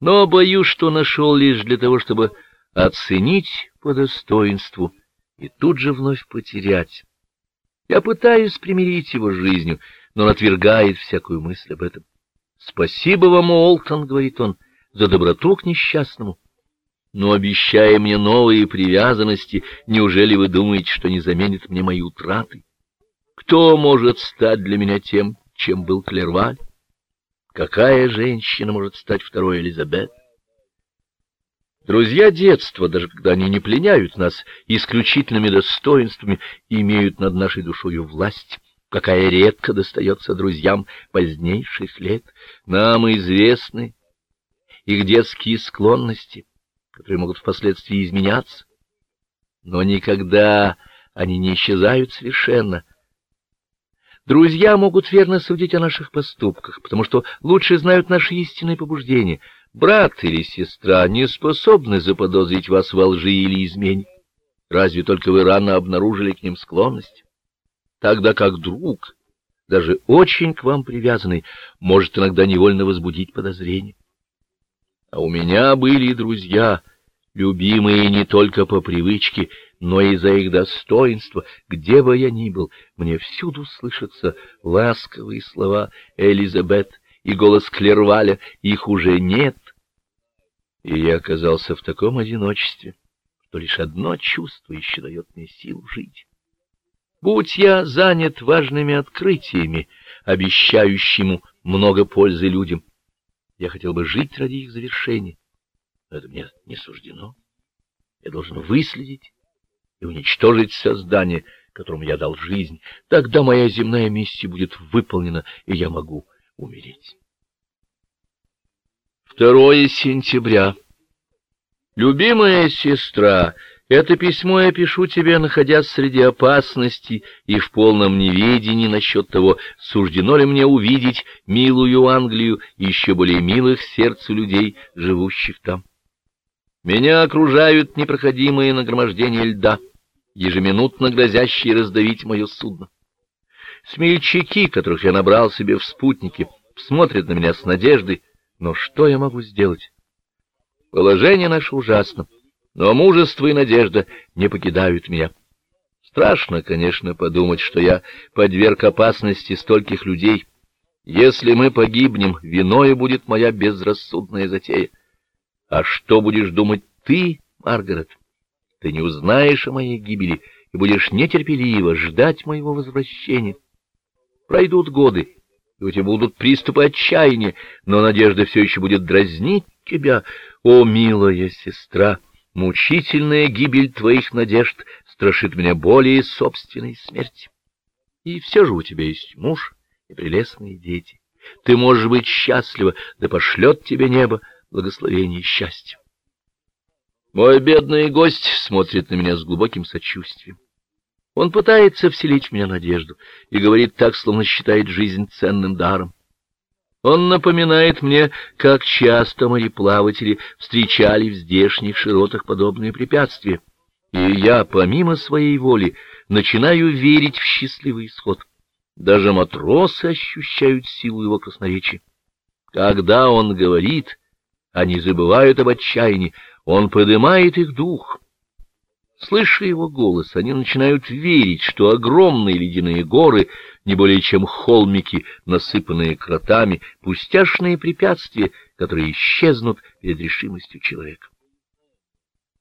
но боюсь, что нашел лишь для того, чтобы оценить по достоинству и тут же вновь потерять. Я пытаюсь примирить его с жизнью, но он отвергает всякую мысль об этом. «Спасибо вам, Олтон», — говорит он, — «за доброту к несчастному». Но, обещая мне новые привязанности, неужели вы думаете, что не заменит мне мои утраты? Кто может стать для меня тем, чем был Клерваль? Какая женщина может стать второй Элизабет? Друзья детства, даже когда они не пленяют нас исключительными достоинствами, имеют над нашей душою власть, какая редко достается друзьям позднейших лет. Нам известны их детские склонности, которые могут впоследствии изменяться, но никогда они не исчезают совершенно — Друзья могут верно судить о наших поступках, потому что лучше знают наши истинные побуждения. Брат или сестра не способны заподозрить вас во лжи или измене. Разве только вы рано обнаружили к ним склонность? Тогда как друг, даже очень к вам привязанный, может иногда невольно возбудить подозрение. А у меня были друзья, любимые не только по привычке, но и за их достоинство, где бы я ни был, мне всюду слышатся ласковые слова Элизабет и голос Клерваля, их уже нет. И я оказался в таком одиночестве, что лишь одно чувство еще дает мне силу жить. Будь я занят важными открытиями, обещающими много пользы людям, я хотел бы жить ради их завершения, но это мне не суждено. Я должен выследить и уничтожить создание, которому я дал жизнь, тогда моя земная миссия будет выполнена, и я могу умереть. Второе сентября. Любимая сестра, это письмо я пишу тебе, находясь среди опасностей и в полном неведении насчет того, суждено ли мне увидеть милую Англию и еще более милых сердцу людей, живущих там. Меня окружают непроходимые нагромождения льда, ежеминутно грозящие раздавить мое судно. Смельчаки, которых я набрал себе в спутники, смотрят на меня с надеждой, но что я могу сделать? Положение наше ужасно, но мужество и надежда не покидают меня. Страшно, конечно, подумать, что я подверг опасности стольких людей. Если мы погибнем, виною будет моя безрассудная затея. А что будешь думать ты, Маргарет? Ты не узнаешь о моей гибели и будешь нетерпеливо ждать моего возвращения. Пройдут годы, и у тебя будут приступы отчаяния, но надежда все еще будет дразнить тебя. О, милая сестра, мучительная гибель твоих надежд страшит меня более собственной смерти. И все же у тебя есть муж и прелестные дети. Ты можешь быть счастлива, да пошлет тебе небо благословение и счастье. Мой бедный гость смотрит на меня с глубоким сочувствием. Он пытается вселить в меня надежду и говорит так, словно считает жизнь ценным даром. Он напоминает мне, как часто мореплаватели встречали в здешних широтах подобные препятствия, и я, помимо своей воли, начинаю верить в счастливый исход. Даже матросы ощущают силу его красноречия. Когда он говорит, они забывают об отчаянии, он поднимает их дух. Слыша его голос, они начинают верить, что огромные ледяные горы, не более чем холмики, насыпанные кротами, пустяшные препятствия, которые исчезнут перед решимостью человека.